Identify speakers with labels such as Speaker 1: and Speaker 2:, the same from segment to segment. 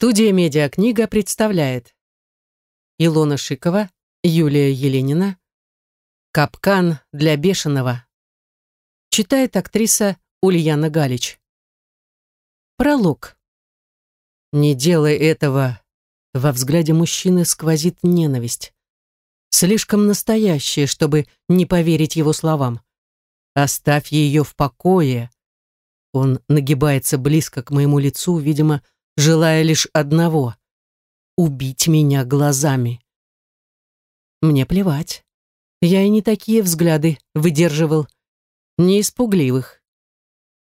Speaker 1: Студия «Медиакнига» представляет Илона Шикова, Юлия Еленина «Капкан для бешеного» Читает актриса Ульяна Галич Пролог «Не делай этого!» Во взгляде мужчины сквозит ненависть. Слишком настоящая, чтобы не поверить его словам. «Оставь ее в покое!» Он нагибается близко к моему лицу, видимо, желая лишь одного — убить меня глазами. Мне плевать. Я и не такие взгляды выдерживал, не испугливых.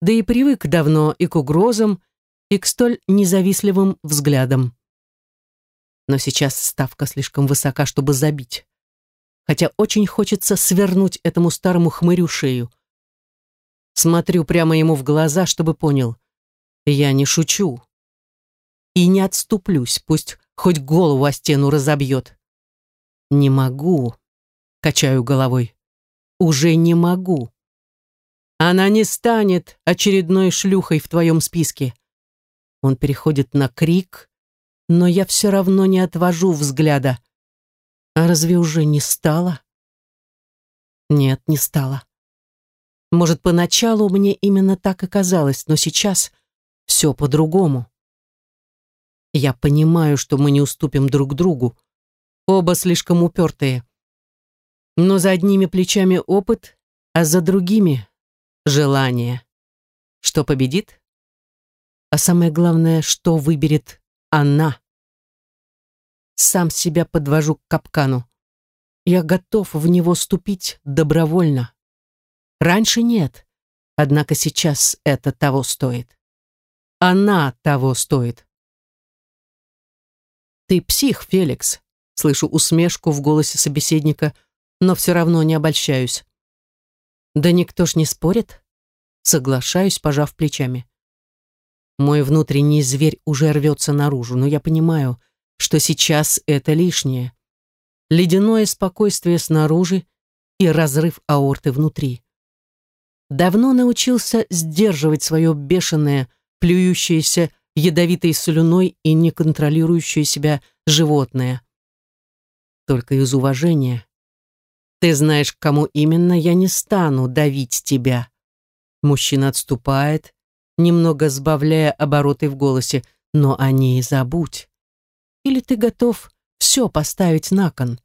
Speaker 1: Да и привык давно и к угрозам, и к столь независливым взглядам. Но сейчас ставка слишком высока, чтобы забить. Хотя очень хочется свернуть этому старому хмырю шею. Смотрю прямо ему в глаза, чтобы понял. Я не шучу и не отступлюсь, пусть хоть голову о стену разобьет. Не могу, качаю головой. Уже не могу. Она не станет очередной шлюхой в твоем списке. Он переходит на крик, но я все равно не отвожу взгляда. А разве уже не стало? Нет, не стало. Может, поначалу мне именно так и казалось, но сейчас все по-другому. Я понимаю, что мы не уступим друг другу. Оба слишком упертые. Но за одними плечами опыт, а за другими — желание. Что победит? А самое главное, что выберет она. Сам себя подвожу к капкану. Я готов в него ступить добровольно. Раньше нет, однако сейчас это того стоит. Она того стоит. «Ты псих, Феликс», — слышу усмешку в голосе собеседника, но все равно не обольщаюсь. «Да никто ж не спорит», — соглашаюсь, пожав плечами. Мой внутренний зверь уже рвется наружу, но я понимаю, что сейчас это лишнее. Ледяное спокойствие снаружи и разрыв аорты внутри. Давно научился сдерживать свое бешеное, плюющееся ядовитой слюной и неконтролирующее себя животное. Только из уважения. Ты знаешь, кому именно я не стану давить тебя. Мужчина отступает, немного сбавляя обороты в голосе, но о ней забудь. Или ты готов все поставить на кон?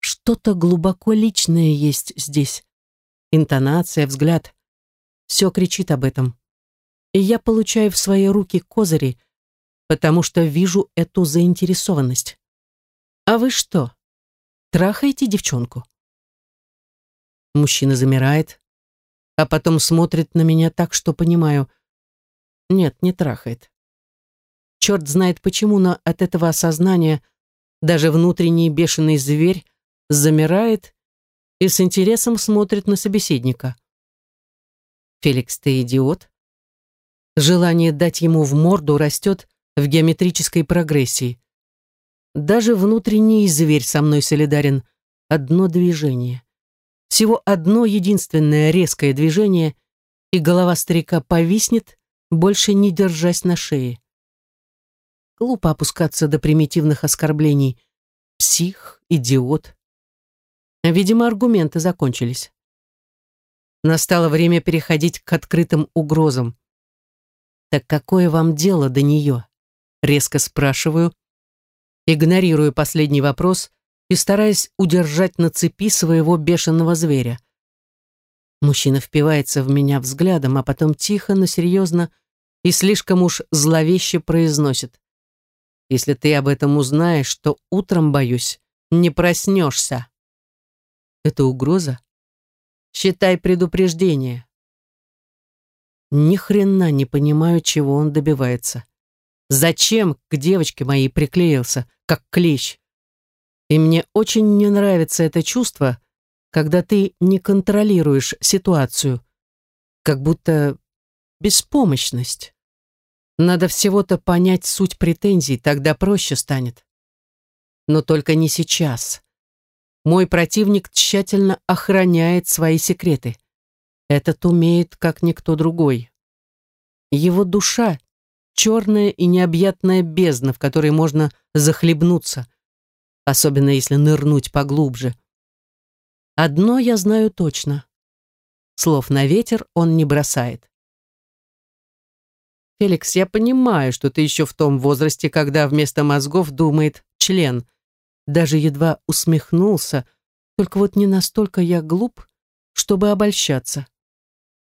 Speaker 1: Что-то глубоко личное есть здесь. Интонация, взгляд. Все кричит об этом и я получаю в свои руки козыри, потому что вижу эту заинтересованность. А вы что, трахаете девчонку? Мужчина замирает, а потом смотрит на меня так, что понимаю, нет, не трахает. Черт знает почему, но от этого осознания даже внутренний бешеный зверь замирает и с интересом смотрит на собеседника. «Феликс, ты идиот?» Желание дать ему в морду растет в геометрической прогрессии. Даже внутренний зверь со мной солидарен. Одно движение. Всего одно единственное резкое движение, и голова старика повиснет, больше не держась на шее. Глупо опускаться до примитивных оскорблений. Псих, идиот. Видимо, аргументы закончились. Настало время переходить к открытым угрозам. «Так какое вам дело до нее?» Резко спрашиваю, игнорирую последний вопрос и стараясь удержать на цепи своего бешеного зверя. Мужчина впивается в меня взглядом, а потом тихо, но серьезно и слишком уж зловеще произносит. «Если ты об этом узнаешь, то утром, боюсь, не проснешься». Это угроза? Считай предупреждение. Ни хрена не понимаю, чего он добивается. Зачем к девочке моей приклеился, как клещ? И мне очень не нравится это чувство, когда ты не контролируешь ситуацию. Как будто беспомощность. Надо всего-то понять суть претензий, тогда проще станет. Но только не сейчас. Мой противник тщательно охраняет свои секреты. Этот умеет, как никто другой. Его душа черная и необъятная бездна, в которой можно захлебнуться, особенно если нырнуть поглубже. Одно я знаю точно. Слов на ветер он не бросает. «Феликс, я понимаю, что ты еще в том возрасте, когда вместо мозгов думает член. Даже едва усмехнулся, только вот не настолько я глуп, чтобы обольщаться.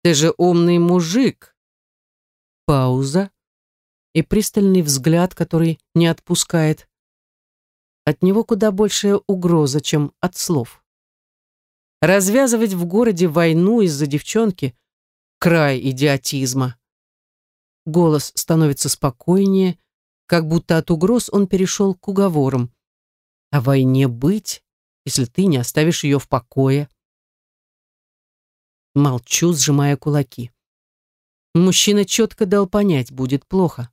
Speaker 1: Ты же умный мужик!» Пауза и пристальный взгляд, который не отпускает. От него куда большая угроза, чем от слов. Развязывать в городе войну из-за девчонки — край идиотизма. Голос становится спокойнее, как будто от угроз он перешел к уговорам. О войне быть, если ты не оставишь ее в покое. Молчу, сжимая кулаки. Мужчина четко дал понять, будет плохо.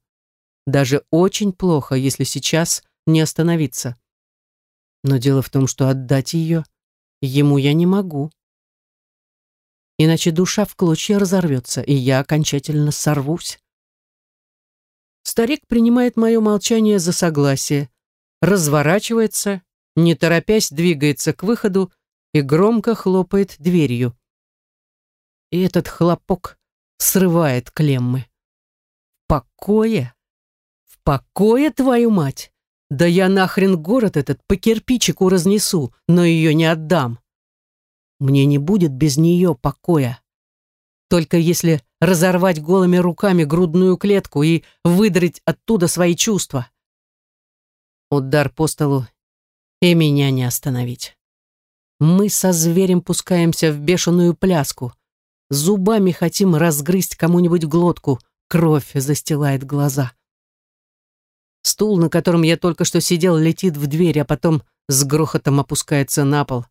Speaker 1: Даже очень плохо, если сейчас не остановиться. Но дело в том, что отдать ее — Ему я не могу. Иначе душа в клочья разорвется, и я окончательно сорвусь. Старик принимает мое молчание за согласие, разворачивается, не торопясь двигается к выходу и громко хлопает дверью. И этот хлопок срывает клеммы. В покое? В покое, твою мать? Да я нахрен город этот по кирпичику разнесу, но ее не отдам. Мне не будет без нее покоя. Только если разорвать голыми руками грудную клетку и выдрать оттуда свои чувства. Удар по столу, и меня не остановить. Мы со зверем пускаемся в бешеную пляску. Зубами хотим разгрызть кому-нибудь глотку, кровь застилает глаза. Стул, на котором я только что сидел, летит в дверь, а потом с грохотом опускается на пол.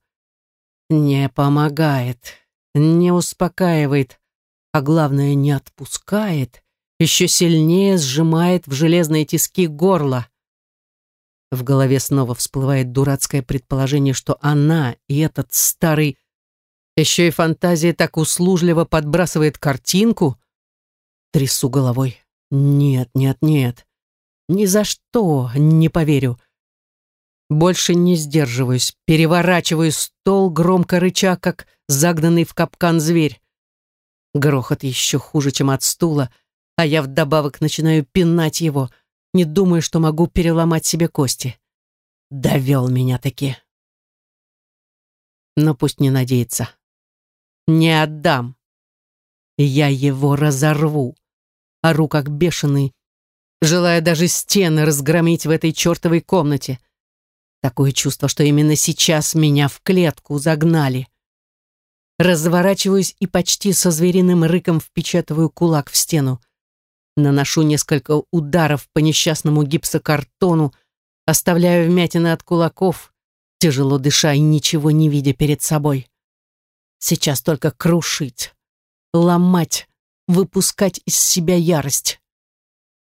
Speaker 1: Не помогает, не успокаивает, а главное, не отпускает, еще сильнее сжимает в железные тиски горло. В голове снова всплывает дурацкое предположение, что она и этот старый... Еще и фантазия так услужливо подбрасывает картинку. Трясу головой. Нет, нет, нет. Ни за что не поверю. Больше не сдерживаюсь, переворачиваю стол, громко рыча, как загнанный в капкан зверь. Грохот еще хуже, чем от стула, а я вдобавок начинаю пинать его, не думая, что могу переломать себе кости. Довел меня таки. Но пусть не надеется. Не отдам. Я его разорву. Ору как бешеный, желая даже стены разгромить в этой чертовой комнате. Такое чувство, что именно сейчас меня в клетку загнали. Разворачиваюсь и почти со звериным рыком впечатываю кулак в стену. Наношу несколько ударов по несчастному гипсокартону, оставляю вмятины от кулаков, тяжело дыша и ничего не видя перед собой. Сейчас только крушить, ломать, выпускать из себя ярость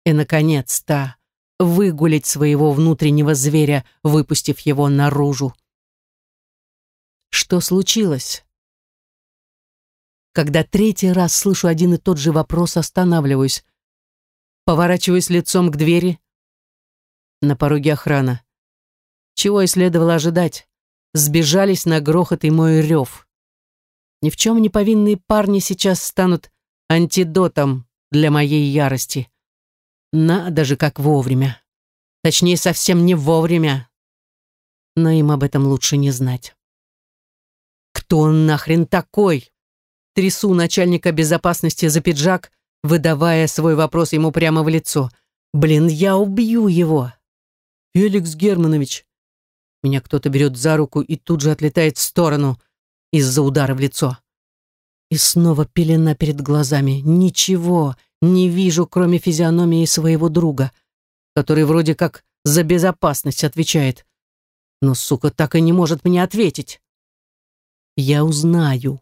Speaker 1: и, наконец-то, выгулить своего внутреннего зверя, выпустив его наружу. Что случилось? Когда третий раз слышу один и тот же вопрос, останавливаюсь. Поворачиваюсь лицом к двери. На пороге охрана. Чего и следовало ожидать. Сбежались на грохот и мой рев. Ни в чем не повинные парни сейчас станут антидотом для моей ярости. Надо же, как вовремя. Точнее, совсем не вовремя. Но им об этом лучше не знать. Кто он нахрен такой? Трясу начальника безопасности за пиджак, выдавая свой вопрос ему прямо в лицо. Блин, я убью его. Феликс Германович. Меня кто-то берет за руку и тут же отлетает в сторону из-за удара в лицо. И снова пелена перед глазами. Ничего, не вижу, кроме физиономии своего друга, который вроде как за безопасность отвечает. Но, сука, так и не может мне ответить. Я узнаю.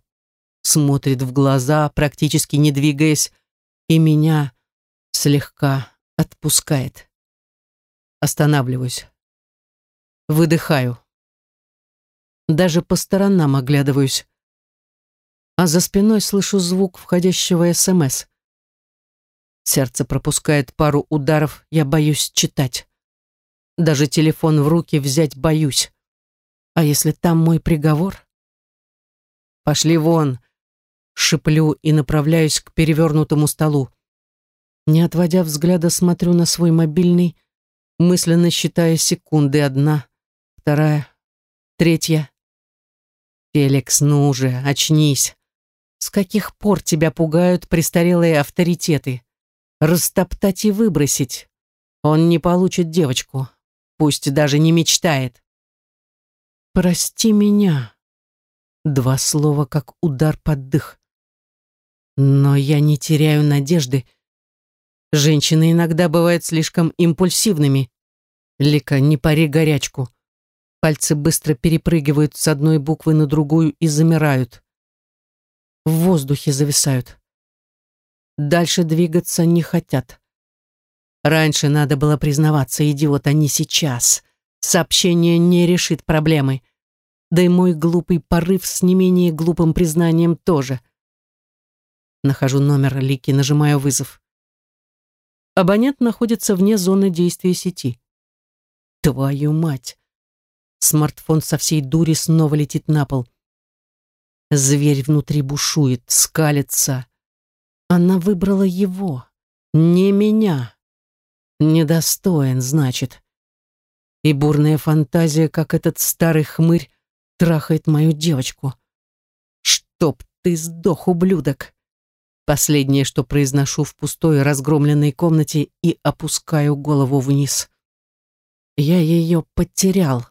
Speaker 1: Смотрит в глаза, практически не двигаясь, и меня слегка отпускает. Останавливаюсь. Выдыхаю. Даже по сторонам оглядываюсь. А за спиной слышу звук входящего СМС. Сердце пропускает пару ударов, я боюсь читать. Даже телефон в руки взять боюсь. А если там мой приговор? Пошли вон, шиплю и направляюсь к перевернутому столу. Не отводя взгляда, смотрю на свой мобильный, мысленно считая секунды. Одна, вторая, третья. «Феликс, ну уже, очнись. С каких пор тебя пугают престарелые авторитеты? Растоптать и выбросить. Он не получит девочку, пусть даже не мечтает». «Прости меня». Два слова, как удар под дых. Но я не теряю надежды. Женщины иногда бывают слишком импульсивными. Лика, не пари горячку. Пальцы быстро перепрыгивают с одной буквы на другую и замирают. В воздухе зависают. Дальше двигаться не хотят. Раньше надо было признаваться, идиот, а не сейчас. Сообщение не решит проблемы. Да и мой глупый порыв с не менее глупым признанием тоже. Нахожу номер Лики, нажимаю вызов. Абонент находится вне зоны действия сети. Твою мать! Смартфон со всей дури снова летит на пол. Зверь внутри бушует, скалится. Она выбрала его, не меня. Недостоин, значит. И бурная фантазия, как этот старый хмырь, трахает мою девочку. Чтоб ты сдох, ублюдок! Последнее, что произношу в пустой разгромленной комнате и опускаю голову вниз. Я ее потерял.